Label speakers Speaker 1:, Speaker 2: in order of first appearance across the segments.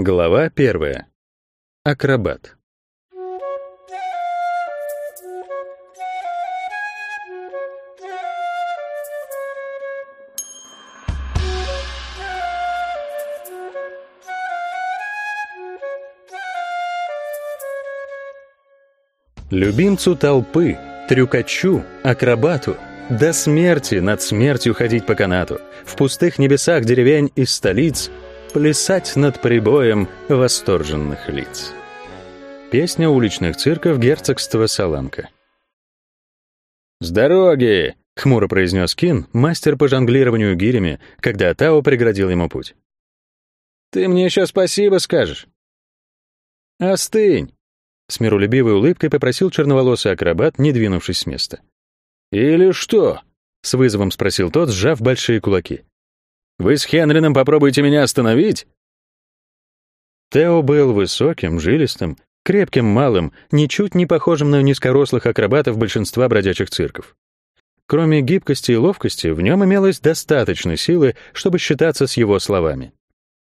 Speaker 1: Глава первая. Акробат. Любимцу толпы, трюкачу, акробату до смерти над смертью ходить по канату, в пустых небесах деревень и столиц плясать над прибоем восторженных лиц. Песня уличных цирков герцогства Саланка. «С дороги!» — хмуро произнес Кин, мастер по жонглированию гирями, когда Тао преградил ему путь. «Ты мне еще спасибо скажешь?» «Остынь!» С миролюбивой улыбкой попросил черноволосый акробат, не двинувшись с места. «Или что?» — с вызовом спросил тот, сжав большие кулаки. «Вы с Хенрином попробуйте меня остановить?» Тео был высоким, жилистым, крепким малым, ничуть не похожим на низкорослых акробатов большинства бродячих цирков. Кроме гибкости и ловкости, в нем имелось достаточно силы, чтобы считаться с его словами.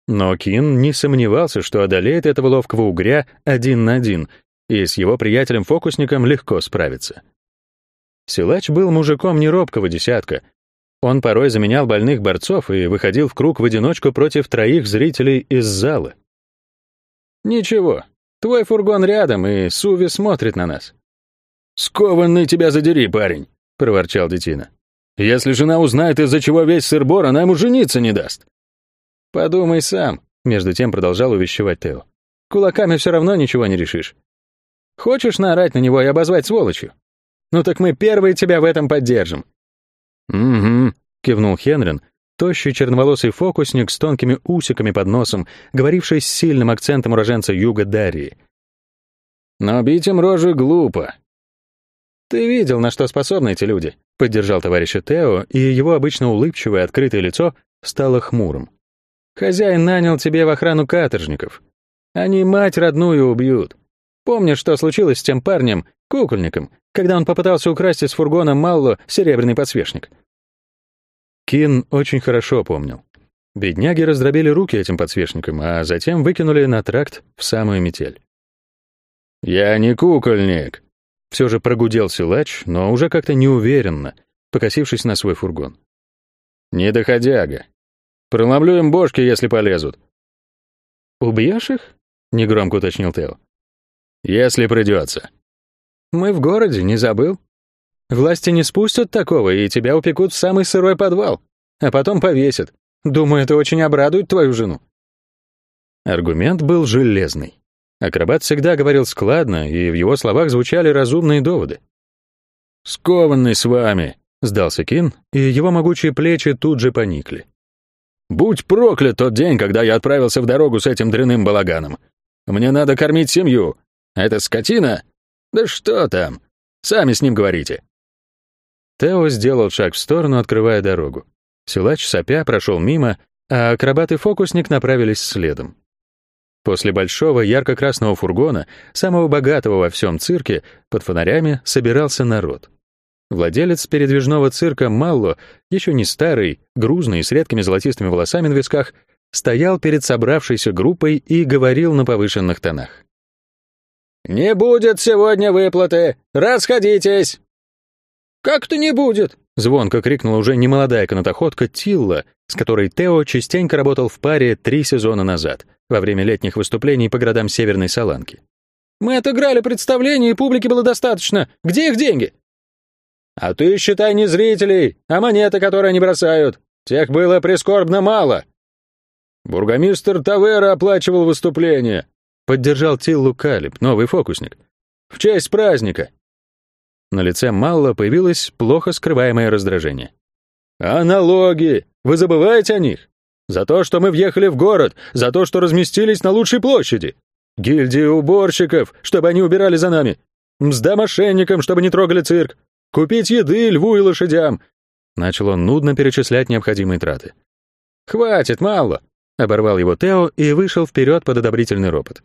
Speaker 1: Но Кин не сомневался, что одолеет этого ловкого угря один на один и с его приятелем-фокусником легко справиться. Силач был мужиком неробкого десятка. Он порой заменял больных борцов и выходил в круг в одиночку против троих зрителей из зала. «Ничего, твой фургон рядом, и Суви смотрит на нас». «Скованный тебя задери, парень», — проворчал Детина. «Если жена узнает, из-за чего весь сыр-бор, она ему жениться не даст». «Подумай сам», — между тем продолжал увещевать Тео. «Кулаками все равно ничего не решишь. Хочешь наорать на него и обозвать сволочью? Ну так мы первые тебя в этом поддержим». «Угу», — кивнул Хенрин, тощий черноволосый фокусник с тонкими усиками под носом, говоривший с сильным акцентом уроженца юга Дарии. «Но бить им рожи глупо». «Ты видел, на что способны эти люди», — поддержал товарища Тео, и его обычно улыбчивое открытое лицо стало хмурым. «Хозяин нанял тебе в охрану каторжников. Они мать родную убьют. Помнишь, что случилось с тем парнем, кукольником, когда он попытался украсть из фургона Малло серебряный подсвечник?» Кин очень хорошо помнил. Бедняги раздробили руки этим подсвечником, а затем выкинули на тракт в самую метель. «Я не кукольник», — все же прогудел силач, но уже как-то неуверенно, покосившись на свой фургон. «Не доходяга. Проломлю им бошки, если полезут». «Убьешь их?» — негромко уточнил Тео. Если придется. Мы в городе, не забыл? Власти не спустят такого, и тебя упекут в самый сырой подвал, а потом повесят. Думаю, это очень обрадует твою жену. Аргумент был железный. Акробат всегда говорил складно, и в его словах звучали разумные доводы. «Скованный с вами», — сдался Кин, и его могучие плечи тут же поникли. «Будь проклят тот день, когда я отправился в дорогу с этим дряным балаганом. Мне надо кормить семью, это скотина? Да что там? Сами с ним говорите». Тео сделал шаг в сторону, открывая дорогу. Силач сопя прошел мимо, а акробат и фокусник направились следом. После большого ярко-красного фургона, самого богатого во всем цирке, под фонарями собирался народ. Владелец передвижного цирка Малло, еще не старый, грузный, с редкими золотистыми волосами на висках, стоял перед собравшейся группой и говорил на повышенных тонах. «Не будет сегодня выплаты! Расходитесь!» «Как-то не будет!» — звонко крикнула уже немолодая канатоходка Тилла, с которой Тео частенько работал в паре три сезона назад, во время летних выступлений по городам Северной Саланки. «Мы отыграли представление, и публики было достаточно. Где их деньги?» «А ты считай не зрителей, а монеты, которые они бросают. Тех было прискорбно мало». Бургомистр Тавера оплачивал выступление. Поддержал Тиллу Калиб, новый фокусник. В честь праздника. На лице Малла появилось плохо скрываемое раздражение. «А? Вы забываете о них? За то, что мы въехали в город, за то, что разместились на лучшей площади. Гильдии уборщиков, чтобы они убирали за нами. Мзда мошенникам, чтобы не трогали цирк. Купить еды льву и лошадям». Начал он нудно перечислять необходимые траты. «Хватит, мало!» — оборвал его Тео и вышел вперед под одобрительный ропот.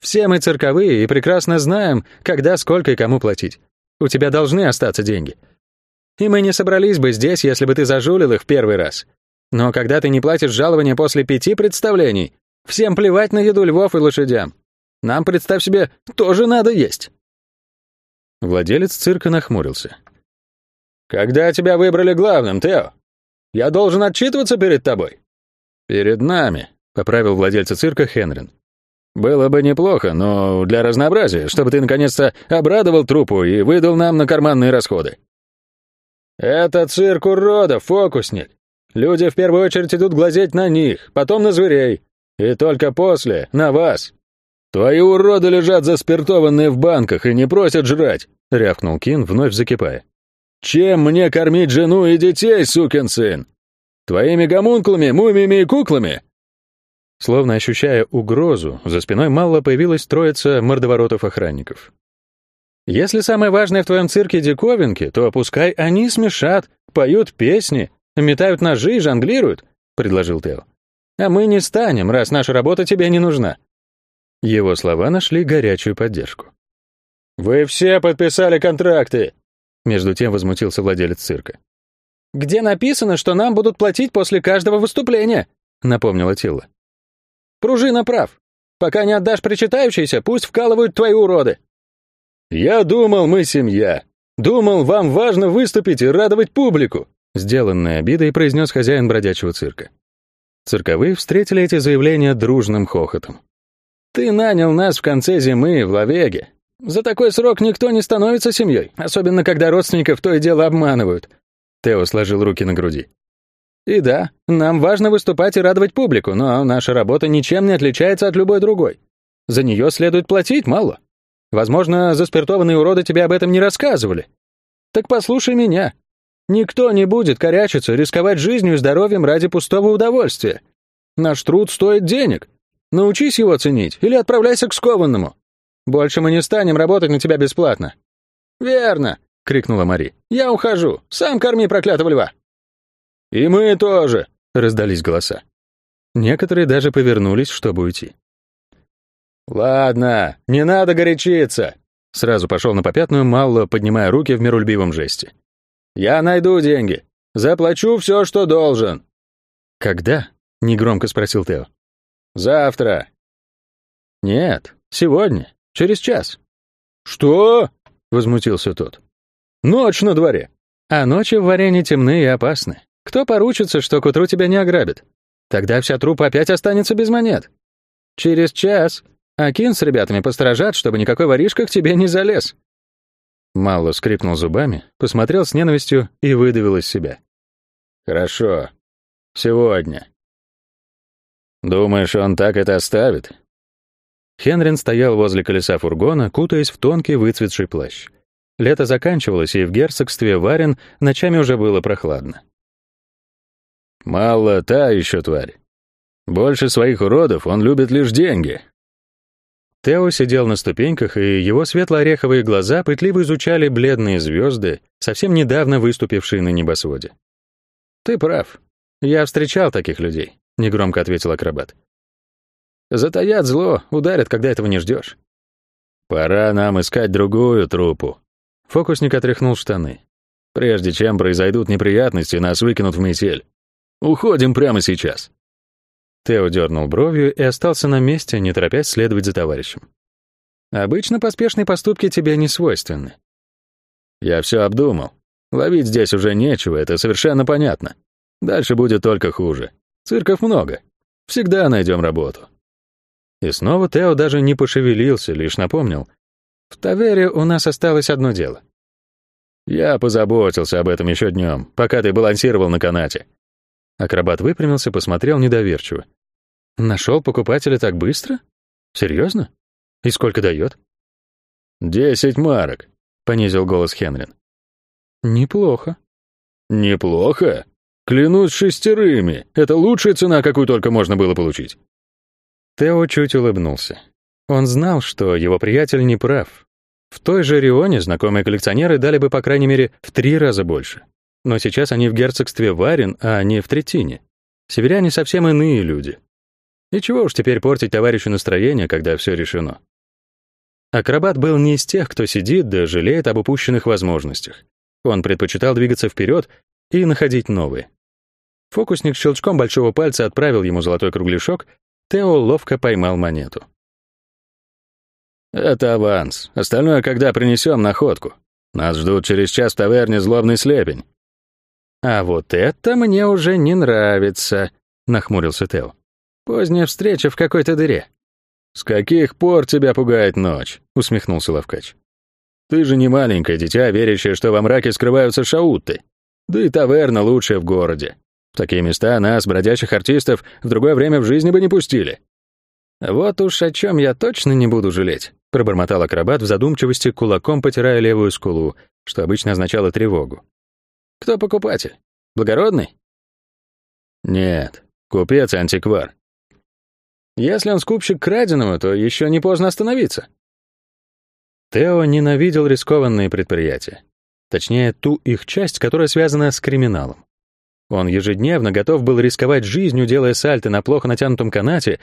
Speaker 1: Все мы цирковые и прекрасно знаем, когда, сколько и кому платить. У тебя должны остаться деньги. И мы не собрались бы здесь, если бы ты зажулил их в первый раз. Но когда ты не платишь жалования после пяти представлений,
Speaker 2: Всем плевать на еду львов и лошадям. Нам, представь себе, тоже надо есть.
Speaker 1: Владелец цирка нахмурился.
Speaker 2: «Когда тебя выбрали главным, Тео? Я должен отчитываться перед тобой?»
Speaker 1: «Перед нами», — поправил владельца цирка Хенрин. «Было бы неплохо, но для разнообразия, чтобы ты наконец-то обрадовал трупу и выдал нам на карманные расходы».
Speaker 2: «Это цирк уродов, фокусник. Люди в первую очередь идут глазеть на них, потом на зверей, и только после — на вас».
Speaker 1: «Твои уроды лежат заспиртованные в банках и не просят жрать», — рявкнул Кин, вновь закипая. «Чем мне кормить жену и детей, сукин сын? Твоими гомункулами, мумиями и куклами?» Словно ощущая угрозу, за спиной Малла появилась троица мордоворотов-охранников.
Speaker 2: Если самое важное в твоем цирке диковинки, то пускай они смешат, поют песни, метают ножи и жонглируют, — предложил Тео. А мы не станем, раз наша работа тебе не нужна.
Speaker 1: Его слова нашли горячую поддержку.
Speaker 2: «Вы все подписали контракты!»
Speaker 1: Между тем возмутился владелец цирка.
Speaker 2: «Где написано, что нам будут платить после каждого выступления?» — напомнила Тилла. «Пружина прав. Пока не отдашь причитающийся, пусть вкалывают твои уроды.
Speaker 1: «Я думал, мы семья. Думал, вам важно выступить и радовать публику», сделанной обидой произнес хозяин бродячего цирка. Цирковые встретили эти заявления дружным хохотом.
Speaker 2: «Ты нанял нас в конце зимы в Лавеге. За такой срок никто не становится семьей, особенно когда родственников то и дело обманывают».
Speaker 1: Тео сложил руки на груди.
Speaker 2: «И да, нам важно выступать и радовать публику, но наша работа ничем не отличается от любой другой. За нее следует платить мало. Возможно, заспиртованные уроды тебе об этом не рассказывали. Так послушай меня. Никто не будет корячиться, рисковать жизнью и здоровьем ради пустого удовольствия. Наш труд стоит денег. Научись его ценить или отправляйся к скованному. Больше мы не станем работать на тебя бесплатно». «Верно», — крикнула Мари. «Я ухожу. Сам корми проклятого льва».
Speaker 1: «И мы тоже», — раздались голоса. Некоторые даже повернулись, чтобы уйти.
Speaker 2: «Ладно, не надо горячиться!»
Speaker 1: Сразу пошел на попятную Малло, поднимая руки в миролюбивом жесте.
Speaker 2: «Я найду деньги. Заплачу все, что должен».
Speaker 1: «Когда?» — негромко спросил Тео.
Speaker 2: «Завтра».
Speaker 1: «Нет, сегодня, через час».
Speaker 2: «Что?» — возмутился тот. «Ночь на дворе».
Speaker 1: «А ночи в варенье темны и опасны. Кто поручится, что к утру тебя не ограбят? Тогда вся труппа опять останется без монет. Через час Акин с ребятами посторожат, чтобы никакой воришка к тебе не залез». Мало скрипнул зубами, посмотрел с ненавистью и выдавил из себя.
Speaker 2: «Хорошо. Сегодня».
Speaker 1: «Думаешь, он так это оставит?» Хенрин стоял возле колеса фургона, кутаясь в тонкий выцветший плащ. Лето заканчивалось, и в герцогстве Варен ночами уже было прохладно.
Speaker 2: «Мало та еще тварь. Больше своих уродов он любит лишь деньги,
Speaker 1: Тео сидел на ступеньках, и его светло-ореховые глаза пытливо изучали бледные звезды, совсем недавно выступившие на небосводе. «Ты прав. Я встречал таких людей», — негромко ответил акробат. «Затаят зло, ударят, когда этого не ждешь».
Speaker 2: «Пора нам искать другую трупу».
Speaker 1: Фокусник отряхнул штаны.
Speaker 2: «Прежде чем произойдут неприятности, нас выкинут в метель. Уходим прямо сейчас».
Speaker 1: Тео дернул бровью и остался на месте, не торопясь следовать за товарищем. «Обычно поспешные поступки тебе не свойственны».
Speaker 2: «Я все обдумал. Ловить здесь уже нечего, это совершенно понятно. Дальше будет только хуже. Цирков много. Всегда найдем работу».
Speaker 1: И снова Тео даже не пошевелился, лишь напомнил. «В Тавере у нас осталось одно дело».
Speaker 2: «Я позаботился об этом еще днем, пока ты балансировал на канате».
Speaker 1: Акробат выпрямился, посмотрел недоверчиво. Нашел покупателя так быстро? Серьезно? И сколько дает?
Speaker 2: Десять марок, понизил голос Хенрин.
Speaker 1: Неплохо.
Speaker 2: Неплохо? Клянусь шестерыми. Это лучшая цена, какую только можно было получить.
Speaker 1: Тео чуть улыбнулся. Он знал, что его приятель не прав. В той же Рионе знакомые коллекционеры дали бы, по крайней мере, в три раза больше. Но сейчас они в герцогстве Варин, а не в Третине. Северяне совсем иные люди. И чего уж теперь портить товарищу настроение, когда все решено. Акробат был не из тех, кто сидит да жалеет об упущенных возможностях. Он предпочитал двигаться вперед и находить новые. Фокусник щелчком большого пальца отправил ему золотой кругляшок, Тео ловко поймал монету. «Это аванс. Остальное когда принесем находку. Нас ждут через час в таверне злобный слепень».
Speaker 2: «А вот это мне уже не нравится», — нахмурился Тео. «Поздняя встреча в какой-то дыре».
Speaker 1: «С каких пор тебя пугает ночь?» — усмехнулся Лавкач. «Ты же не маленькое дитя, верящее, что во мраке скрываются шаутты. Да и таверна лучшая в городе. В такие места нас, бродячих артистов, в другое время в жизни бы не пустили».
Speaker 2: «Вот уж о чем я точно не буду жалеть», — пробормотал акробат в задумчивости, кулаком потирая левую скулу, что обычно означало тревогу. «Кто покупатель? Благородный?»
Speaker 1: «Нет, купец-антиквар».
Speaker 2: «Если он скупщик краденого, то еще не поздно остановиться».
Speaker 1: Тео ненавидел рискованные предприятия. Точнее, ту их часть, которая связана с криминалом. Он ежедневно готов был рисковать жизнью, делая сальто на плохо натянутом канате,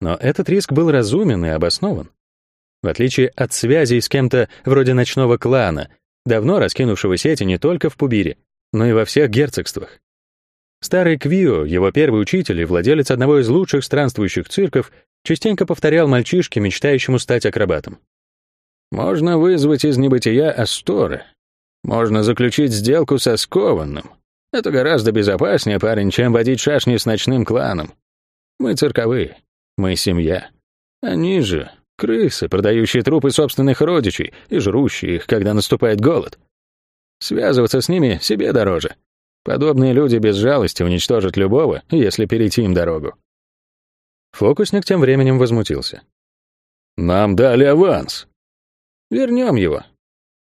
Speaker 1: но этот риск был разумен и обоснован. В отличие от связей с кем-то вроде ночного клана, давно раскинувшего сети не только в Пубире, но и во всех герцогствах. Старый Квио, его первый учитель и владелец одного из лучших странствующих цирков, частенько повторял мальчишке, мечтающему стать акробатом. «Можно вызвать из небытия Асторы. Можно заключить сделку со скованным. Это гораздо безопаснее, парень, чем водить шашни с ночным кланом. Мы цирковые, мы семья. Они же крысы, продающие трупы собственных родичей и жрущие их, когда наступает голод. Связываться с ними себе дороже. Подобные люди без жалости уничтожат любого, если перейти им дорогу.
Speaker 2: Фокусник тем временем возмутился.
Speaker 1: «Нам дали аванс.
Speaker 2: Вернем его».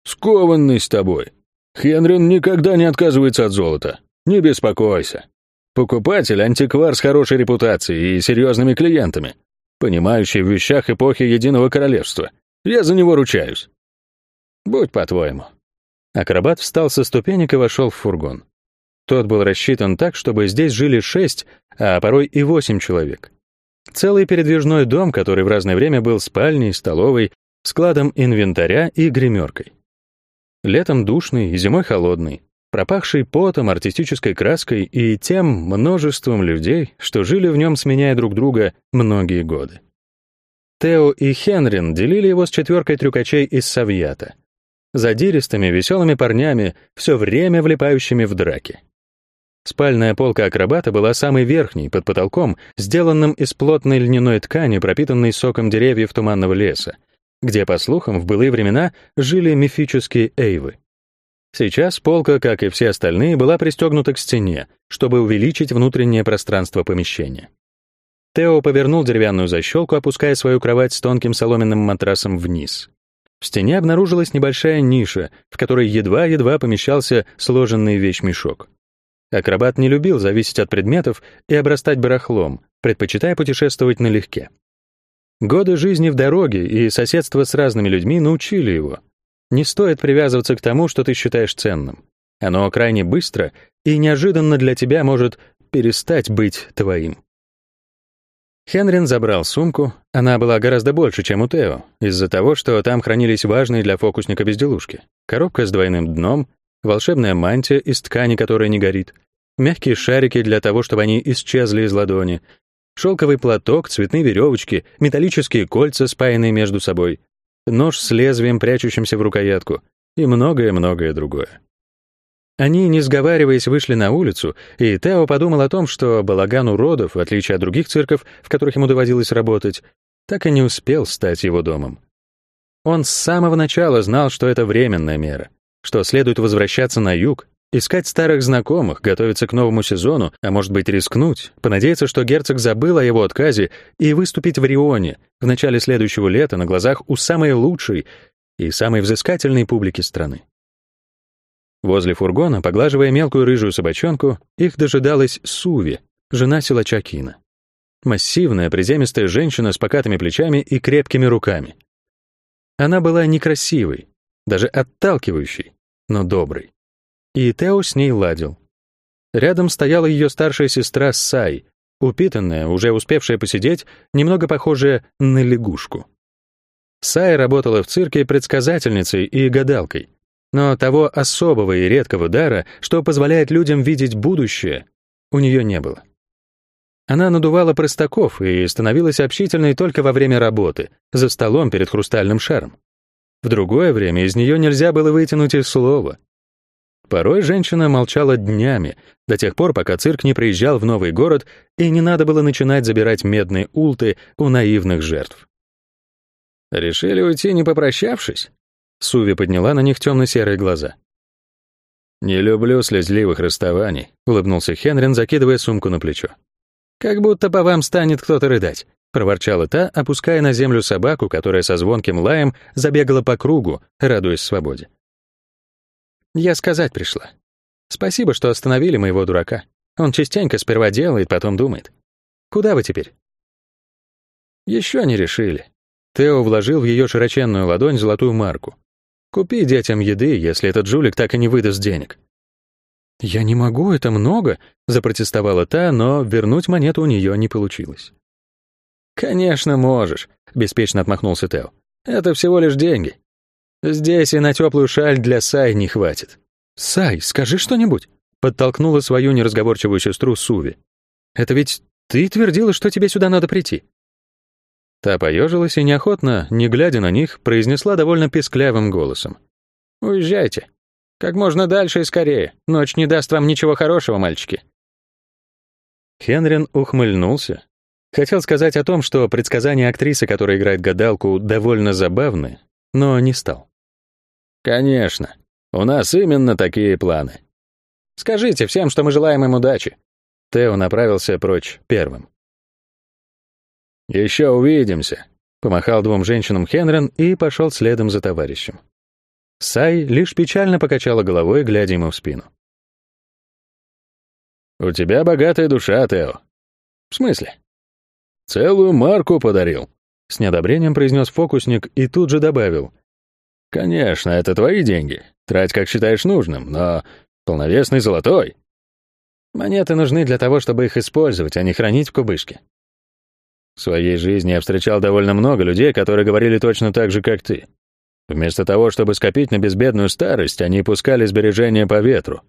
Speaker 1: «Скованный с тобой. Хенрин никогда не отказывается от золота. Не беспокойся. Покупатель — антиквар с хорошей репутацией и серьезными клиентами, понимающий в вещах эпохи Единого Королевства. Я за него ручаюсь.
Speaker 2: Будь по-твоему. Акробат встал со ступенек и вошел в фургон. Тот был рассчитан так, чтобы здесь жили шесть, а порой и восемь человек. Целый передвижной дом, который в разное время был спальней, столовой, складом инвентаря и гримеркой. Летом душный и зимой холодный, пропахший потом, артистической краской и тем множеством людей, что жили в нем, сменяя друг друга многие годы. Тео и Хенрин делили его с четверкой трюкачей из Савьята. Задиристыми, веселыми парнями, все время влипающими в драки. Спальная полка акробата была самой верхней, под потолком, сделанным из плотной льняной ткани, пропитанной соком деревьев туманного леса, где, по слухам, в былые времена жили мифические эйвы. Сейчас полка, как и все остальные, была пристегнута к стене, чтобы увеличить внутреннее пространство помещения. Тео повернул деревянную защелку, опуская свою кровать с тонким соломенным матрасом вниз. В стене обнаружилась небольшая ниша, в которой едва-едва помещался сложенный вещмешок. Акробат не любил зависеть от предметов и обрастать барахлом, предпочитая путешествовать налегке. Годы жизни в дороге и соседство с разными людьми научили его. Не стоит привязываться к тому, что ты считаешь ценным. Оно крайне быстро и неожиданно для тебя может перестать быть твоим. Хенрин забрал сумку, она была гораздо больше, чем у Тео, из-за того, что там хранились важные для фокусника безделушки. Коробка с двойным дном, волшебная мантия из ткани, которая не горит, мягкие шарики для того, чтобы они исчезли из ладони, шелковый платок, цветные веревочки, металлические кольца, спаянные между собой, нож с лезвием, прячущимся в рукоятку, и многое-многое другое. Они, не сговариваясь, вышли на улицу, и Тео подумал о том, что балаган уродов, в отличие от других цирков, в которых ему доводилось работать, так и не успел стать его домом. Он с самого начала знал, что это временная мера, что следует возвращаться на юг, Искать старых знакомых, готовиться к новому сезону, а может быть рискнуть, понадеяться, что герцог забыл о его отказе и выступить в Рионе в начале следующего лета на глазах у самой лучшей и самой взыскательной публики страны. Возле фургона, поглаживая мелкую рыжую собачонку, их дожидалась Суви, жена силача Кина. Массивная, приземистая женщина с покатыми плечами и крепкими руками. Она была некрасивой, даже отталкивающей, но доброй и Тео с ней ладил. Рядом стояла ее старшая сестра Сай, упитанная, уже успевшая посидеть, немного похожая на лягушку. Сай работала в цирке предсказательницей и гадалкой, но того особого и редкого дара, что позволяет людям видеть будущее, у нее не было. Она надувала простаков и становилась общительной только во время работы, за столом перед хрустальным шаром. В другое время из нее нельзя было вытянуть и слова. Порой женщина молчала днями, до тех пор, пока цирк не приезжал в новый город и не надо было начинать забирать медные улты у наивных жертв. «Решили уйти, не попрощавшись?» Суви подняла на них темно-серые глаза. «Не люблю слезливых расставаний», — улыбнулся Хенрин, закидывая сумку на плечо. «Как будто по вам станет кто-то рыдать», — проворчала та, опуская на землю собаку, которая со звонким лаем забегала по кругу, радуясь свободе. «Я сказать пришла. Спасибо, что остановили моего дурака. Он частенько сперва делает, потом думает. Куда вы теперь?» «Еще не решили». Тео вложил в ее широченную ладонь золотую марку. «Купи детям еды, если этот жулик так и не выдаст денег». «Я не могу, это много», — запротестовала та, но вернуть монету у нее не получилось. «Конечно можешь», — беспечно отмахнулся Тео. «Это всего лишь деньги. Здесь и на теплую шаль для Сай не хватит». «Сай, скажи что-нибудь», — подтолкнула свою неразговорчивую сестру Суви. «Это ведь ты твердила, что тебе сюда надо прийти». Та поежилась и неохотно, не глядя на них, произнесла довольно песклявым голосом. «Уезжайте. Как можно дальше и скорее. Ночь не даст вам ничего хорошего, мальчики». Хенрин ухмыльнулся. Хотел сказать о том, что предсказания актрисы, которая играет гадалку, довольно забавны, но не стал. «Конечно. У нас именно такие планы. Скажите всем, что мы желаем им удачи». Тео направился прочь первым. «Еще увидимся», — помахал двум женщинам Хенрен и пошел следом за товарищем. Сай лишь печально покачала головой, глядя ему в спину. «У тебя богатая душа, Тео». «В смысле?» «Целую марку подарил», — с неодобрением произнес фокусник и тут же добавил. «Конечно, это твои деньги. Трать, как считаешь нужным, но полновесный золотой». «Монеты нужны для того, чтобы их использовать, а не хранить в кубышке». В своей жизни я встречал довольно много людей, которые говорили точно так же, как ты. Вместо того, чтобы скопить на безбедную старость, они пускали сбережения по ветру.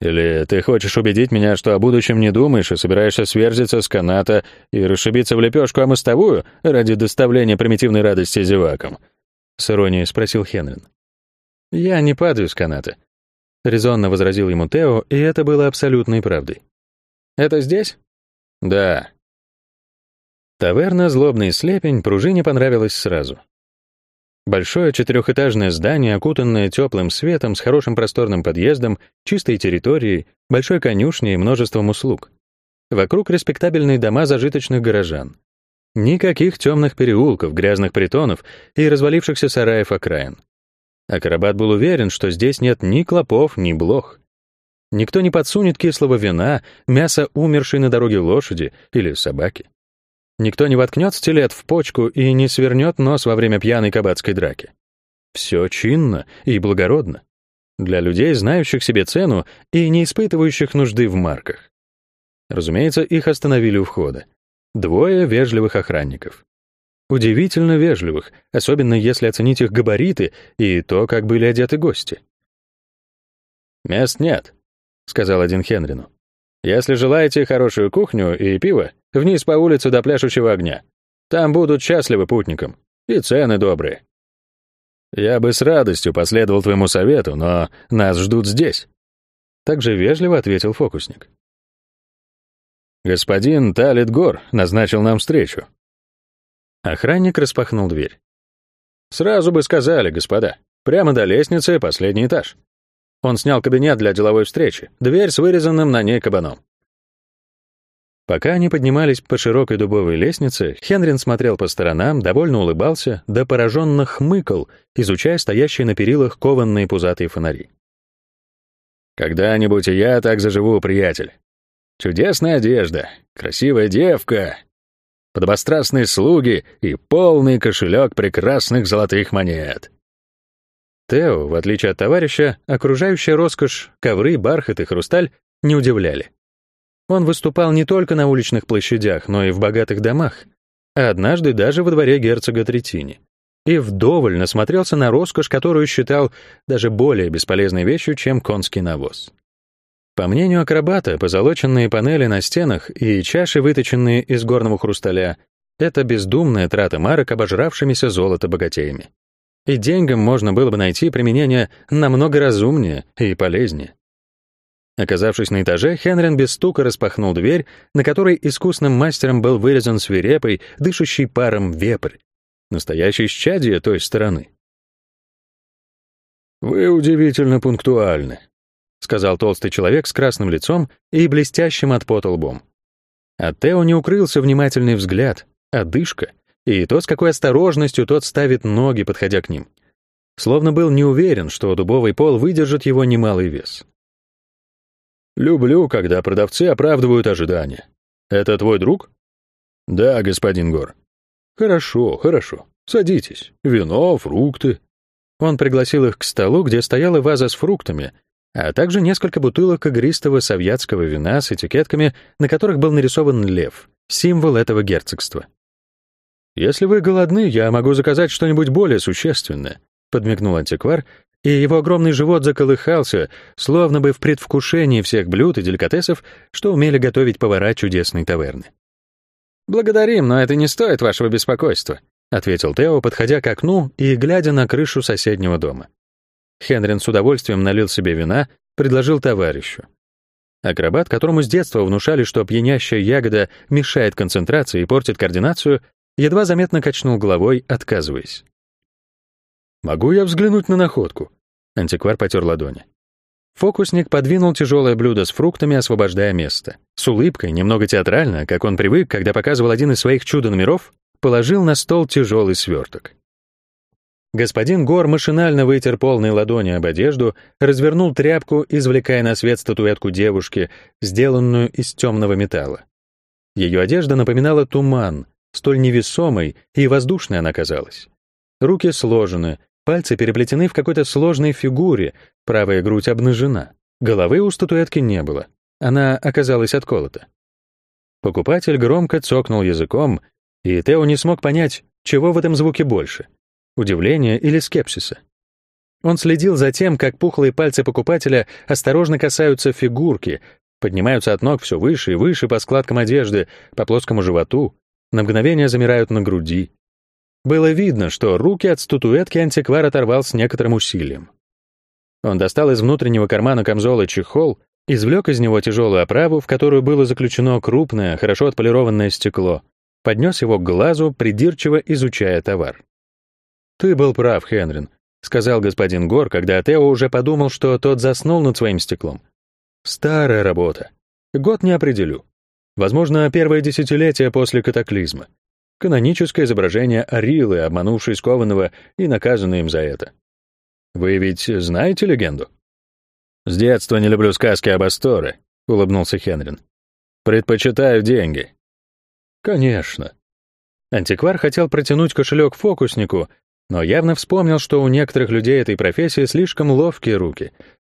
Speaker 2: Или ты хочешь убедить меня, что о будущем не думаешь и собираешься сверзиться с каната и расшибиться в лепешку о мостовую ради доставления примитивной радости зевакам?» — с иронией спросил Хенрин. «Я не падаю с каната», — резонно возразил ему Тео, и это было абсолютной правдой. «Это здесь?» «Да». Таверна «Злобный слепень» пружине понравилась сразу. Большое четырехэтажное здание, окутанное теплым светом, с хорошим просторным подъездом, чистой территорией, большой конюшней и множеством услуг. Вокруг респектабельные дома зажиточных горожан. Никаких темных переулков, грязных притонов и развалившихся сараев окраин. Акробат был уверен, что здесь нет ни клопов, ни блох. Никто не подсунет кислого вина, мяса умершей на дороге лошади или собаки. Никто не воткнет стилет в почку и не свернет нос во время пьяной кабацкой драки. Все чинно и благородно. Для людей, знающих себе цену и не испытывающих нужды в марках. Разумеется, их остановили у входа. Двое вежливых охранников. Удивительно вежливых, особенно если оценить их габариты и то, как были одеты гости. «Мест нет», — сказал один Хенрину. «Если желаете хорошую кухню и пиво, Вниз по улице до пляшущего огня. Там будут счастливы путникам. И цены добрые. Я бы с радостью последовал твоему совету, но нас ждут здесь. Так же вежливо ответил фокусник. Господин Талит Гор назначил нам встречу. Охранник распахнул дверь. Сразу бы сказали, господа. Прямо до лестницы, последний этаж. Он снял кабинет для деловой встречи, дверь с вырезанным на ней кабаном. Пока они поднимались по широкой дубовой лестнице, Хенрин смотрел по сторонам, довольно улыбался, да пораженно хмыкал, изучая стоящие на перилах кованные пузатые фонари. «Когда-нибудь и я так заживу, приятель. Чудесная одежда, красивая девка, подобострастные слуги и полный кошелек прекрасных золотых монет». Тео, в отличие от товарища, окружающая роскошь, ковры, бархат и хрусталь не удивляли. Он выступал не только на уличных площадях, но и в богатых домах, а однажды даже во дворе герцога Третини. И вдоволь насмотрелся на роскошь, которую считал даже более бесполезной вещью, чем конский навоз.
Speaker 1: По мнению акробата, позолоченные панели на стенах и чаши, выточенные из горного хрусталя, это бездумная трата марок обожравшимися золото богатеями. И деньгам можно было бы найти применение намного разумнее и полезнее. Оказавшись на этаже, Хенрин без стука распахнул дверь, на которой искусным мастером был вырезан свирепый, дышащий паром вепрь. Настоящее исчадие той стороны. «Вы удивительно пунктуальны», — сказал толстый человек с красным лицом и блестящим от пота лбом. От Тео не укрылся внимательный взгляд, одышка, и то, с какой осторожностью тот ставит ноги, подходя к ним. Словно был не уверен, что дубовый пол выдержит его немалый вес. «Люблю, когда продавцы оправдывают ожидания. Это твой друг?» «Да, господин Гор». «Хорошо, хорошо. Садитесь. Вино, фрукты». Он пригласил их к столу, где стояла ваза с фруктами, а также несколько бутылок игристого совьятского вина с этикетками, на которых был нарисован лев, символ этого герцогства. «Если вы голодны, я могу заказать что-нибудь более существенное», — подмигнул антиквар, и его огромный живот заколыхался, словно бы в предвкушении всех блюд и деликатесов, что умели готовить повара чудесной таверны. «Благодарим, но это не стоит вашего беспокойства», — ответил Тео, подходя к окну и глядя на крышу соседнего дома. Хенрин с удовольствием налил себе вина, предложил товарищу. Акробат, которому с детства внушали, что пьянящая ягода мешает концентрации и портит координацию, едва заметно качнул головой, отказываясь. «Могу я взглянуть на находку?» Антиквар потер ладони. Фокусник подвинул тяжелое блюдо с фруктами, освобождая место. С улыбкой, немного театрально, как он привык, когда показывал один из своих чудо-номеров, положил на стол тяжелый сверток. Господин Гор машинально вытер полные ладони об одежду, развернул тряпку, извлекая на свет статуэтку девушки, сделанную из темного металла. Ее одежда напоминала туман, Столь невесомой и воздушной она казалась. Руки сложены, пальцы переплетены в какой-то сложной фигуре, правая грудь обнажена. Головы у статуэтки не было. Она оказалась отколота. Покупатель громко цокнул языком, и Тео не смог понять, чего в этом звуке больше — удивления или скепсиса. Он следил за тем, как пухлые пальцы покупателя осторожно касаются фигурки, поднимаются от ног все выше и выше по складкам одежды, по плоскому животу, на мгновение замирают на груди. Было видно, что руки от статуэтки антиквар оторвал с некоторым усилием. Он достал из внутреннего кармана камзола чехол, извлек из него тяжелую оправу, в которую было заключено крупное, хорошо отполированное стекло, поднес его к глазу, придирчиво изучая товар. «Ты был прав, Хенрин», — сказал господин Гор, когда Тео уже подумал, что тот заснул над своим стеклом. «Старая работа. Год не определю. Возможно, первое десятилетие после катаклизма. Каноническое изображение Арилы, обманувшей скованного и наказанной им за это. Вы ведь знаете легенду? «С детства не люблю сказки об Асторе», — улыбнулся Хенрин. «Предпочитаю деньги». «Конечно». Антиквар хотел протянуть кошелек фокуснику, но явно вспомнил, что у некоторых людей этой профессии слишком ловкие руки,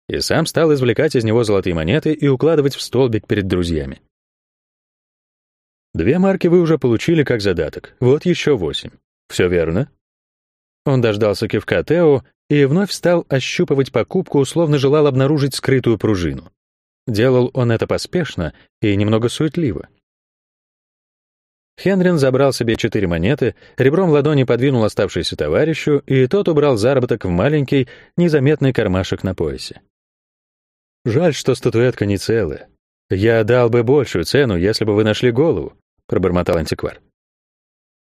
Speaker 1: и сам стал извлекать из него золотые монеты и укладывать в столбик перед друзьями. Две марки вы уже получили как задаток. Вот еще восемь. Все верно?» Он дождался кивка Тео и вновь стал ощупывать покупку, условно желал обнаружить скрытую пружину. Делал он это поспешно и немного суетливо. Хенрин забрал себе четыре монеты, ребром ладони подвинул оставшиеся товарищу, и тот убрал заработок в маленький, незаметный кармашек на поясе. «Жаль, что статуэтка не целая. «Я дал бы большую цену, если бы вы нашли голову», — пробормотал антиквар.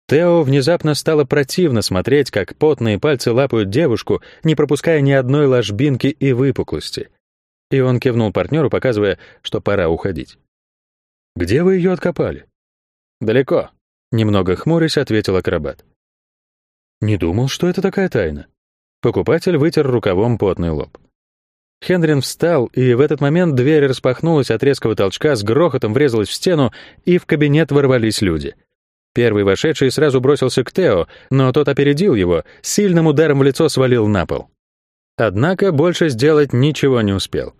Speaker 1: Тео внезапно стало противно смотреть, как потные пальцы лапают девушку, не пропуская ни одной ложбинки и выпуклости. И он кивнул партнеру, показывая, что пора уходить. «Где вы ее откопали?» «Далеко», — немного хмурясь ответил акробат. «Не думал, что это такая тайна». Покупатель вытер рукавом потный лоб. Хенрин встал, и в этот момент дверь распахнулась от резкого толчка, с грохотом врезалась в стену, и в кабинет ворвались люди. Первый вошедший сразу бросился к Тео, но тот опередил его, сильным ударом в лицо свалил на пол. Однако больше сделать ничего не успел.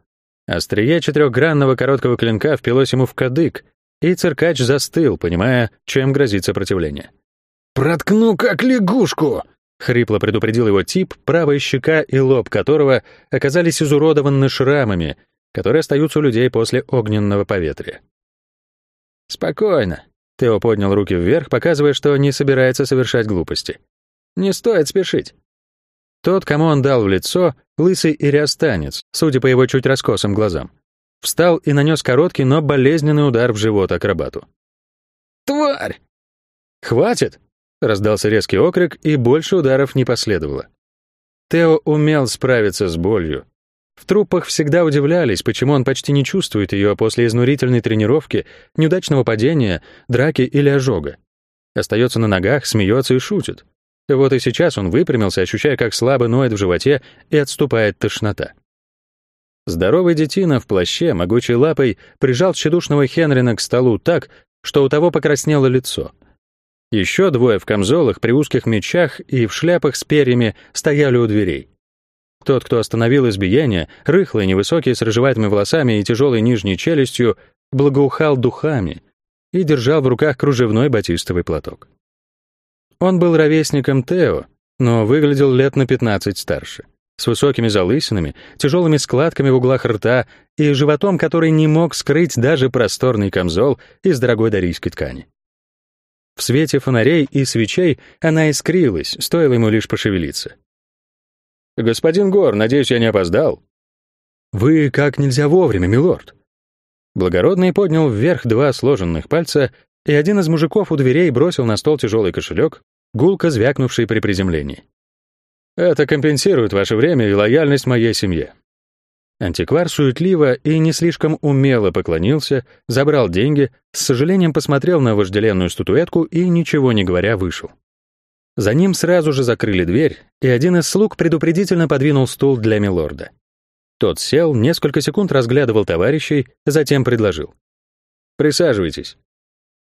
Speaker 1: Острие четырехгранного короткого клинка впилось ему в кадык, и циркач застыл, понимая, чем грозит сопротивление.
Speaker 3: «Проткну, как лягушку!»
Speaker 1: Хрипло предупредил его тип, правая щека и лоб которого оказались изуродованы шрамами,
Speaker 2: которые остаются у людей после огненного поветрия. «Спокойно», — Тео поднял руки вверх, показывая, что не собирается совершать глупости. «Не стоит спешить». Тот, кому он дал в лицо, лысый ириостанец, судя по его чуть раскосым глазам, встал и нанес короткий, но болезненный удар в живот акробату.
Speaker 3: «Тварь!»
Speaker 2: «Хватит!» — раздался резкий окрик, и больше ударов не последовало. Тео умел справиться с болью. В трупах всегда удивлялись, почему он почти не чувствует ее после изнурительной тренировки, неудачного падения, драки или ожога. Остается на ногах, смеется и шутит. Вот и сейчас он выпрямился, ощущая, как слабо ноет в животе и отступает тошнота. Здоровый детина в плаще, могучей лапой, прижал тщедушного Хенрина к столу так, что у того покраснело лицо. Еще двое в камзолах, при узких мечах и в шляпах с перьями стояли у дверей. Тот, кто остановил избиение, рыхлый, невысокий, с рыжеватыми волосами и тяжелой нижней челюстью, благоухал духами и держал в руках кружевной батистовый платок. Он был ровесником Тео, но выглядел лет на 15 старше, с высокими залысинами, тяжелыми складками в углах рта и животом, который не мог скрыть даже просторный камзол из дорогой дарийской ткани. В свете фонарей и свечей она искрилась, стоило ему лишь пошевелиться. «Господин Гор, надеюсь, я не опоздал?» «Вы как нельзя вовремя, милорд». Благородный поднял вверх два сложенных пальца, и один из мужиков у дверей бросил на стол тяжелый кошелек, гулко звякнувший при приземлении. «Это компенсирует ваше время и лояльность моей семье». Антиквар суетливо и не слишком умело поклонился, забрал деньги, с сожалением посмотрел на вожделенную статуэтку и, ничего не говоря, вышел. За ним сразу же закрыли дверь, и один из слуг предупредительно подвинул стул для милорда. Тот сел, несколько секунд разглядывал товарищей, затем предложил. «Присаживайтесь».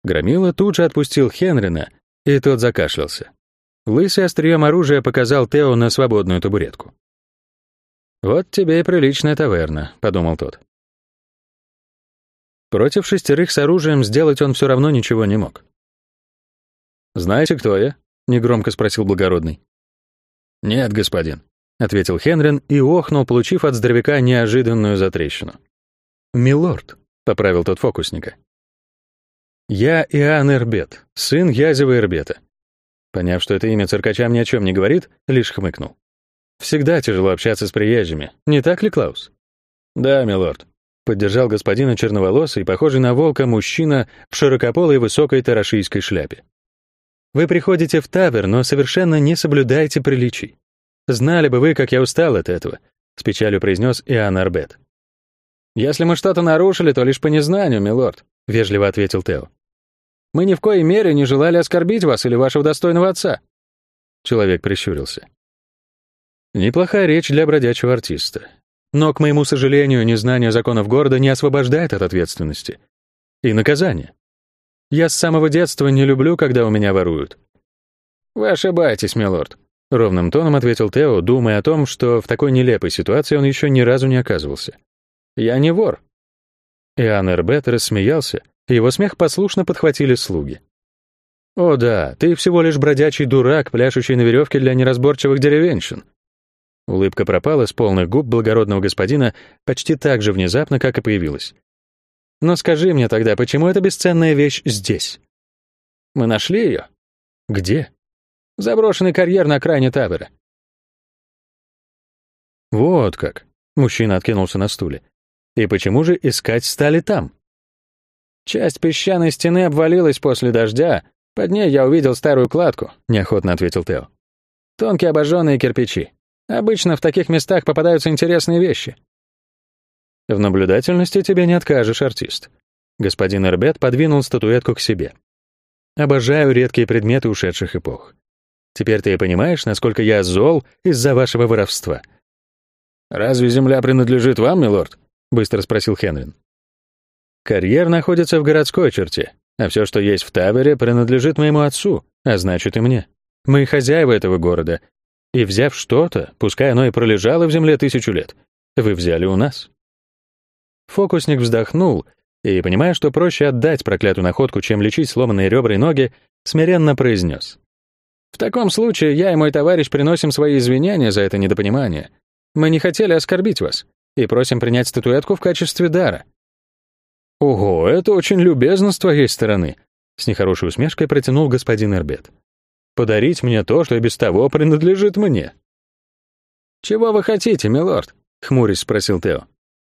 Speaker 2: Громила тут же отпустил Хенрина, и тот закашлялся. Лысый острием оружия показал Тео на свободную табуретку. «Вот тебе и приличная таверна», — подумал тот. Против шестерых с оружием сделать он все равно ничего не мог. «Знаете, кто я?» — негромко спросил благородный. «Нет, господин», — ответил Хенрин и охнул, получив от здоровяка неожиданную затрещину. «Милорд», — поправил тот фокусника. «Я Иоанн Эрбет, сын Язева Эрбета». Поняв, что это имя циркачам ни о чем не говорит, лишь хмыкнул. «Всегда тяжело общаться с приезжими, не так ли, Клаус?» «Да, милорд», — поддержал господина черноволосый, похожий на волка мужчина в широкополой высокой тарашийской шляпе. «Вы приходите в тавер, но совершенно не соблюдаете приличий. Знали бы вы, как я устал от этого», — с печалью произнес Иоанн Арбет. «Если мы что-то нарушили, то лишь по незнанию, милорд», — вежливо ответил Тео. Мы ни в коей мере не желали оскорбить вас или вашего достойного отца». Человек прищурился. Неплохая речь для бродячего артиста. Но, к моему сожалению, незнание законов города не освобождает от ответственности. И наказания. Я с самого детства не люблю, когда у меня воруют. «Вы ошибаетесь, милорд», — ровным тоном ответил Тео, думая о том, что в такой нелепой ситуации он еще ни разу не оказывался. «Я не вор». Иоанн Эрбет рассмеялся, его смех послушно подхватили слуги. «О да, ты всего лишь бродячий дурак, пляшущий на веревке для неразборчивых деревенщин». Улыбка пропала с полных губ благородного господина почти так же внезапно, как и появилась. «Но скажи мне тогда, почему эта бесценная вещь здесь?» «Мы нашли ее?» «Где?» «Заброшенный карьер на окраине Тавера». «Вот как», — мужчина откинулся на стуле. «И почему же искать стали там?» Часть песчаной стены обвалилась после дождя. Под ней я увидел старую кладку, неохотно ответил Тео. Тонкие обожженные кирпичи. Обычно в таких местах попадаются интересные вещи. В наблюдательности тебе не откажешь, артист. Господин Эрбет подвинул статуэтку к себе. Обожаю редкие предметы ушедших эпох. Теперь ты понимаешь, насколько я зол из-за вашего воровства. «Разве земля принадлежит вам, милорд?» — быстро спросил Хенрин. Карьер находится в городской черте, а все, что есть в Тавере, принадлежит моему отцу, а значит и мне. Мы хозяева этого города. И взяв что-то, пускай оно и пролежало в земле тысячу лет, вы взяли у нас. Фокусник вздохнул и, понимая, что проще отдать проклятую находку, чем лечить сломанные ребра и ноги, смиренно произнес. «В таком случае я и мой товарищ приносим свои извинения за это недопонимание. Мы не хотели оскорбить вас. и просим принять статуэтку в качестве дара».
Speaker 1: «Ого, это очень любезно с твоей стороны», — с нехорошей усмешкой протянул господин Эрбет. «Подарить мне то, что без того принадлежит мне».
Speaker 2: «Чего вы хотите, милорд?» — хмурясь спросил Тео.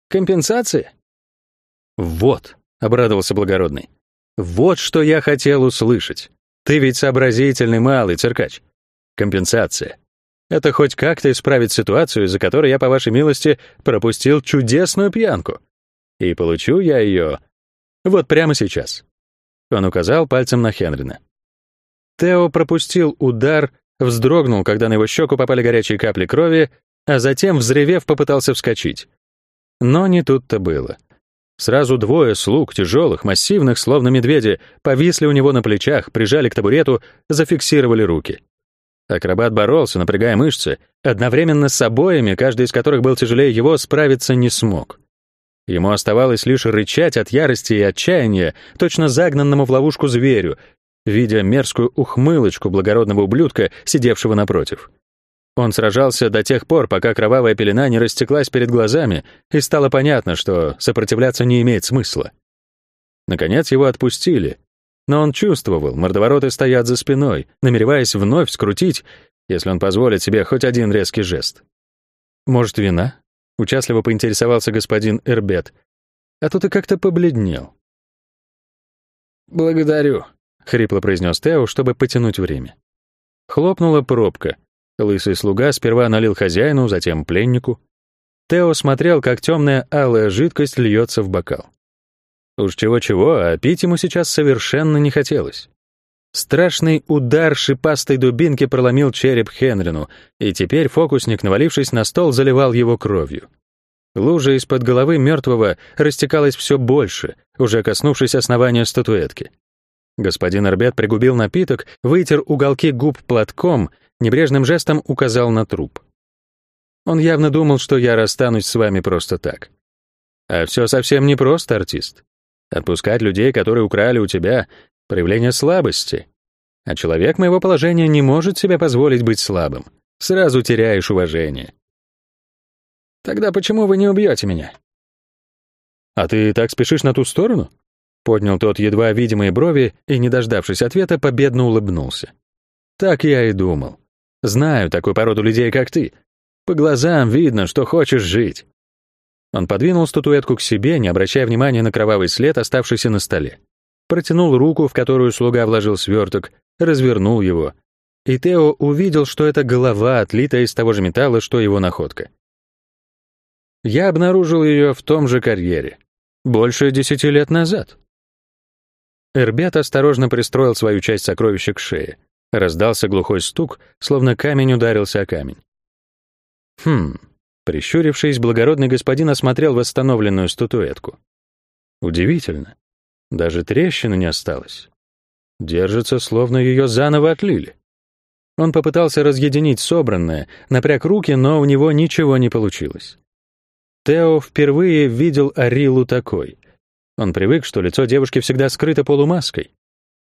Speaker 2: «Компенсации?»
Speaker 1: «Вот», — обрадовался благородный. «Вот что я хотел услышать. Ты ведь сообразительный малый циркач. Компенсация. Это хоть как-то исправить ситуацию, из-за которой я, по вашей милости, пропустил чудесную пьянку. И получу я ее вот прямо сейчас». Он указал пальцем на Хенрина. Тео пропустил удар, вздрогнул, когда на его щеку попали горячие капли крови, а затем, взревев, попытался вскочить. Но не тут-то было. Сразу двое слуг, тяжелых, массивных, словно медведи, повисли у него на плечах, прижали к табурету, зафиксировали руки. Акробат боролся, напрягая мышцы, одновременно с обоими, каждый из которых был тяжелее его, справиться не смог. Ему оставалось лишь рычать от ярости и отчаяния, точно загнанному в ловушку зверю, видя мерзкую ухмылочку благородного ублюдка, сидевшего напротив. Он сражался до тех пор, пока кровавая пелена не растеклась перед глазами, и стало понятно, что сопротивляться не имеет смысла. Наконец его отпустили, но он чувствовал, мордовороты стоят за спиной, намереваясь вновь скрутить, если он позволит себе хоть один резкий жест. «Может, вина?» — участливо поинтересовался господин Эрбет. «А то ты как-то побледнел».
Speaker 2: «Благодарю», — хрипло произнес Тео, чтобы потянуть время.
Speaker 1: Хлопнула пробка. Лысый слуга сперва налил хозяину, затем пленнику. Тео смотрел, как темная алая жидкость льется в бокал. Уж чего-чего, а пить ему сейчас совершенно не хотелось. Страшный удар шипастой дубинки проломил череп Хенрину, и теперь фокусник, навалившись на стол, заливал его кровью. Лужа из-под головы мертвого растекалась все больше, уже коснувшись основания статуэтки. Господин Арбет пригубил напиток, вытер уголки губ платком, небрежным жестом указал на труп. Он явно думал, что я расстанусь с вами просто так. А все совсем не просто, артист. Отпускать людей, которые украли у тебя, — проявление слабости. А человек моего положения не может себе позволить быть слабым. Сразу теряешь уважение.
Speaker 2: Тогда почему вы не убьете меня?
Speaker 1: А ты так спешишь на ту сторону? Поднял тот едва видимые брови и, не дождавшись ответа, победно улыбнулся. Так я и думал. Знаю такую породу людей, как ты. По глазам видно, что хочешь жить. Он подвинул статуэтку к себе, не обращая внимания на кровавый след, оставшийся на столе. Протянул руку, в которую слуга вложил сверток, развернул его. И Тео увидел, что это голова, отлитая из того же металла, что его находка. Я обнаружил ее в том же карьере. Больше десяти лет назад. Эрбет осторожно пристроил свою часть сокровища к шее. Раздался глухой стук, словно камень ударился о камень. Хм, Прищурившись, благородный господин осмотрел восстановленную статуэтку. Удивительно. Даже трещины не осталось. Держится, словно ее заново отлили. Он попытался разъединить собранное, напряг руки, но у него ничего не получилось. Тео впервые видел Арилу такой. Он привык, что лицо девушки всегда скрыто полумаской.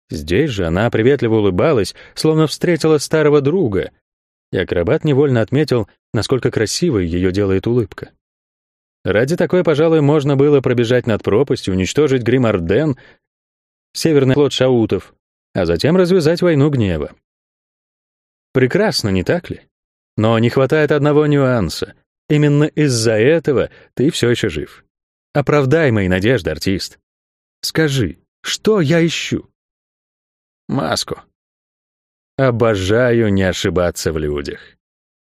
Speaker 1: Здесь же она приветливо улыбалась, словно встретила старого друга, и акробат невольно отметил, насколько красивой ее делает улыбка. Ради такой, пожалуй, можно было пробежать над пропастью, уничтожить Гримарден, северный флот шаутов, а затем развязать войну гнева. Прекрасно, не так ли? Но не хватает одного нюанса. Именно из-за этого ты все еще жив. Оправдай мои надежды, артист. Скажи, что я ищу?
Speaker 2: Маску.
Speaker 1: Обожаю не ошибаться в людях.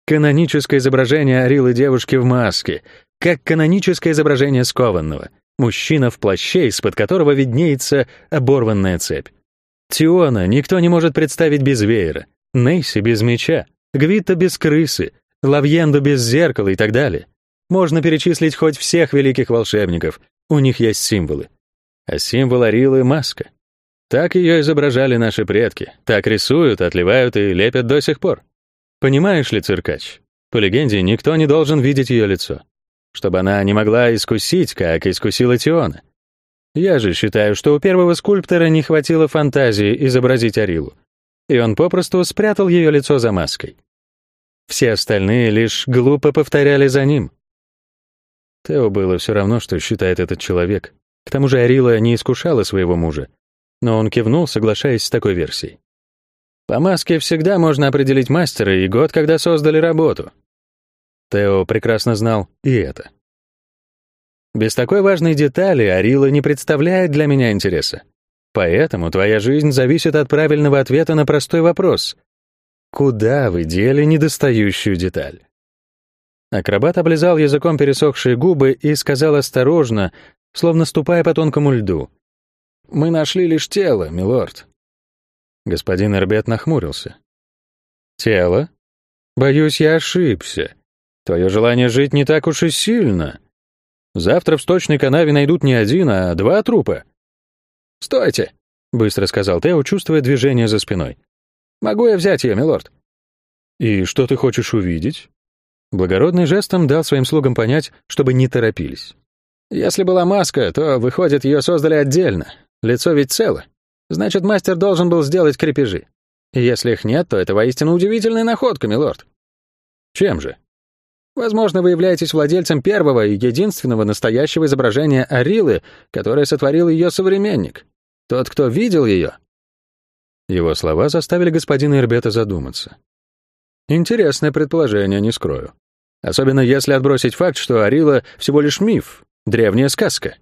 Speaker 1: Каноническое изображение Арилы девушки в маске, как каноническое изображение скованного. Мужчина в плаще, из-под которого виднеется оборванная цепь. Тиона никто не может представить без веера, Нейси без меча, Гвита без крысы, Лавьенду без зеркала и так далее. Можно перечислить хоть всех великих волшебников, у них есть символы. А символ Арилы — маска. Так ее изображали наши предки, так рисуют, отливают и лепят до сих пор. Понимаешь ли, циркач, по легенде, никто не должен видеть ее лицо, чтобы она не могла искусить, как искусила Тиона. Я же считаю, что у первого скульптора не хватило фантазии изобразить Арилу, и он попросту спрятал ее лицо за маской. Все остальные лишь глупо повторяли за ним. Тео было все равно, что считает этот человек. К тому же Арила не искушала своего мужа, но он кивнул, соглашаясь с такой версией. По маске всегда можно определить мастера и год, когда создали работу. Тео прекрасно знал и это. Без такой важной детали Арила не представляет для меня интереса. Поэтому твоя жизнь зависит от правильного ответа на простой вопрос. Куда вы дели недостающую деталь? Акробат облизал языком пересохшие губы и сказал осторожно, словно ступая по тонкому льду. «Мы нашли лишь тело, милорд». Господин Эрбет нахмурился. «Тело? Боюсь, я ошибся. Твое желание жить не так уж и сильно. Завтра в сточной канаве найдут не один, а два трупа». «Стойте!» — быстро сказал Тео, чувствуя движение за спиной. «Могу я взять ее, милорд?» «И что ты хочешь увидеть?» Благородный жестом дал своим слугам понять, чтобы не торопились. «Если была маска, то, выходит, ее создали отдельно. Лицо ведь цело. Значит, мастер должен был сделать крепежи. Если их нет, то это воистину удивительная находка, милорд». «Чем же?» Возможно, вы являетесь владельцем первого и единственного настоящего изображения Арилы, которое сотворил ее современник. Тот, кто видел ее. Его слова заставили господина Ирбета задуматься. Интересное предположение, не скрою. Особенно если отбросить факт, что Арила всего лишь миф, древняя сказка.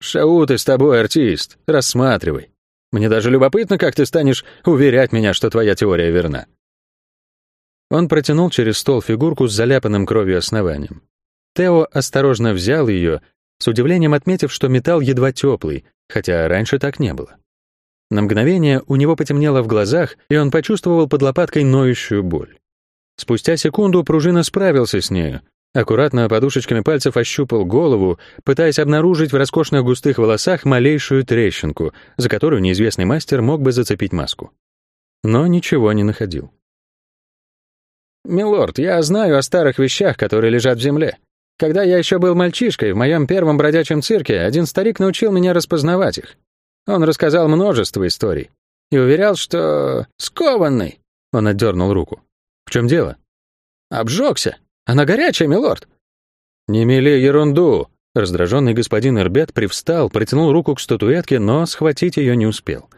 Speaker 1: Шау ты с тобой, артист, рассматривай. Мне даже любопытно, как ты станешь уверять меня, что твоя теория верна. Он протянул через стол фигурку с заляпанным кровью основанием. Тео осторожно взял ее, с удивлением отметив, что металл едва теплый, хотя раньше так не было. На мгновение у него потемнело в глазах, и он почувствовал под лопаткой ноющую боль. Спустя секунду пружина справился с нею. Аккуратно подушечками пальцев ощупал голову, пытаясь обнаружить в роскошных густых волосах малейшую трещинку, за которую неизвестный мастер мог бы зацепить маску. Но ничего не находил. «Милорд, я знаю о старых вещах, которые лежат в земле. Когда я еще был мальчишкой, в моем первом бродячем цирке один старик научил меня распознавать их. Он рассказал множество историй и уверял, что скованный. Он отдернул руку. Чем дело? Обжегся. Она горячая, милорд. Не мели ерунду. Раздраженный господин Эрбет привстал, протянул руку к статуэтке, но схватить ее не успел.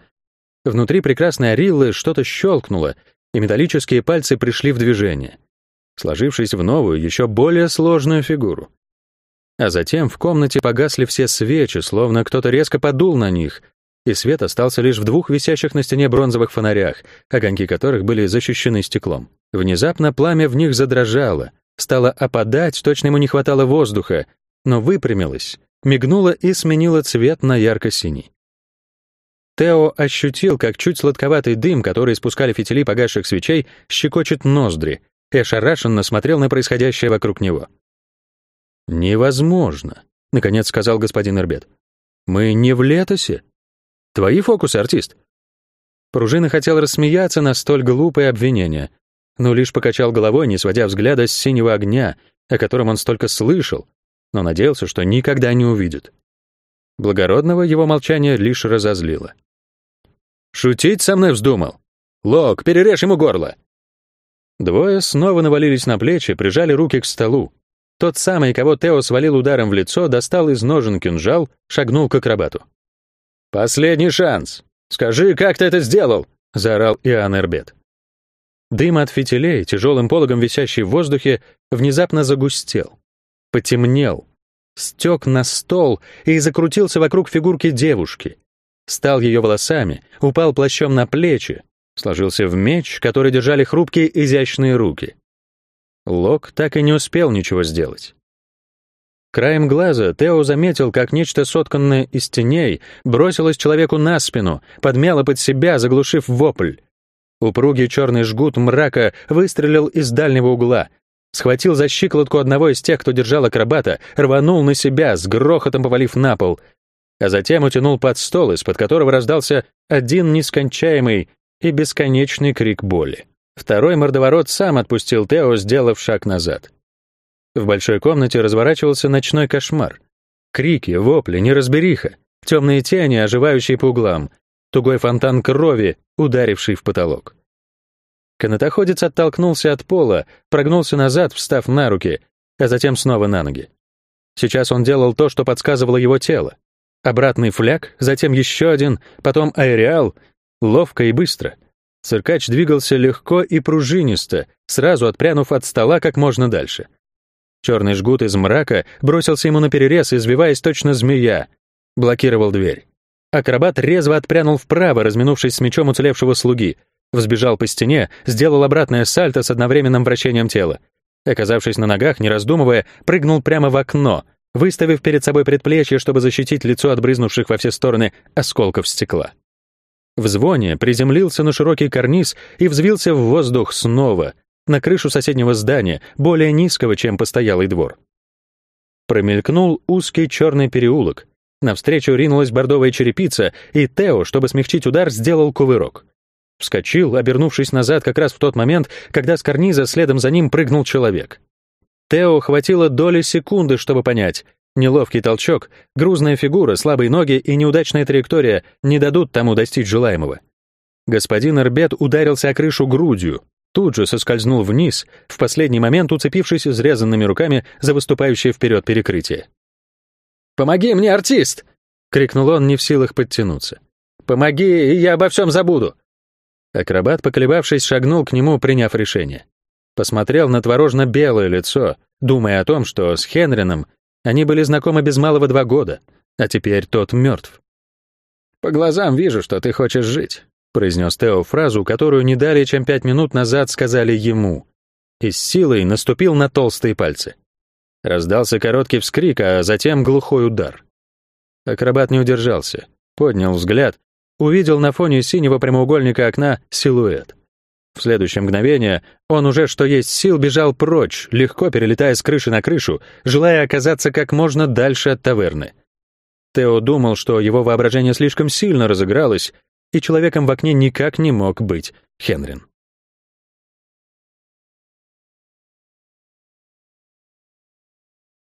Speaker 1: Внутри прекрасной Ариллы что-то щелкнуло, и металлические пальцы пришли в движение, сложившись в новую, еще более сложную фигуру. А затем в комнате погасли все свечи, словно кто-то резко подул на них, и свет остался лишь в двух висящих на стене бронзовых фонарях, огоньки которых были защищены стеклом. Внезапно пламя в них задрожало, стало опадать, точно ему не хватало воздуха, но выпрямилось, мигнуло и сменило цвет на ярко-синий. Тео ощутил, как чуть сладковатый дым, который испускали фитили погасших свечей, щекочет ноздри, и ошарашенно смотрел на происходящее вокруг него. «Невозможно», — наконец сказал господин Эрбет. «Мы не в летосе. Твои фокусы, артист?» Пружина хотел рассмеяться на столь глупое обвинение, но лишь покачал головой, не сводя взгляда с синего огня, о котором он столько слышал, но надеялся, что никогда не увидит. Благородного его молчание лишь разозлило. «Шутить со мной вздумал? Лок, перережь ему горло!» Двое снова навалились на плечи, прижали руки к столу. Тот самый, кого Тео свалил ударом в лицо, достал из ножен кинжал, шагнул к акробату. «Последний шанс! Скажи, как ты это сделал?» — заорал Иоанн Эрбет. Дым от фитилей, тяжелым пологом висящий в воздухе, внезапно загустел, потемнел, стек на стол и закрутился вокруг фигурки девушки. Стал ее волосами, упал плащом на плечи, сложился в меч, который держали хрупкие изящные руки. Лок так и не успел ничего сделать. Краем глаза Тео заметил, как нечто сотканное из теней бросилось человеку на спину, подмяло под себя, заглушив вопль. Упругий черный жгут мрака выстрелил из дальнего угла, схватил за щиколотку одного из тех, кто держал акробата, рванул на себя, с грохотом повалив на пол, а затем утянул под стол, из-под которого раздался один нескончаемый и бесконечный крик боли. Второй мордоворот сам отпустил Тео, сделав шаг назад. В большой комнате разворачивался ночной кошмар. Крики, вопли, неразбериха, темные тени, оживающие по углам, тугой фонтан крови, ударивший в потолок. Канатоходец оттолкнулся от пола, прогнулся назад, встав на руки, а затем снова на ноги.
Speaker 2: Сейчас он делал то, что подсказывало его тело. Обратный фляг, затем еще один, потом аэриал, ловко и быстро. Циркач двигался легко и пружинисто, сразу отпрянув от стола как можно дальше. Черный жгут из мрака бросился ему на перерез, извиваясь точно змея. Блокировал дверь. Акробат резво отпрянул вправо, разминувшись с мечом уцелевшего слуги. Взбежал по стене, сделал обратное сальто с одновременным вращением тела. Оказавшись на ногах, не раздумывая, прыгнул прямо в окно, выставив перед собой предплечье, чтобы защитить лицо от брызнувших во все стороны осколков стекла. В звоне приземлился на широкий карниз и взвился в воздух снова, на крышу соседнего здания, более низкого, чем постоялый двор. Промелькнул узкий черный переулок. Навстречу ринулась бордовая черепица, и Тео, чтобы смягчить удар, сделал кувырок. Вскочил, обернувшись назад как раз в тот момент, когда с карниза следом за ним прыгнул человек. Тео хватило доли секунды, чтобы понять. Неловкий толчок, грузная фигура, слабые ноги и неудачная траектория не дадут тому достичь желаемого. Господин Эрбет ударился о крышу грудью, тут же соскользнул вниз, в последний момент уцепившись изрезанными руками за выступающее вперед перекрытие.
Speaker 3: «Помоги мне, артист!» — крикнул он, не в силах подтянуться. «Помоги, и я обо всем забуду!»
Speaker 2: Акробат, поколебавшись, шагнул к нему, приняв решение. Посмотрел на творожно-белое лицо, думая о том, что с Хенрином они были знакомы без малого два года, а теперь тот мертв.
Speaker 3: «По глазам вижу, что ты хочешь жить», —
Speaker 2: произнес Тео фразу, которую не далее, чем пять минут назад сказали ему, и с силой наступил на толстые пальцы. Раздался короткий вскрик, а затем глухой удар. Акробат не удержался, поднял взгляд увидел на фоне синего прямоугольника окна силуэт. В следующее мгновение он уже что есть сил бежал прочь, легко перелетая с крыши на крышу, желая оказаться как можно дальше от таверны. Тео думал, что его воображение слишком сильно разыгралось, и человеком в окне никак не мог быть Хенрин.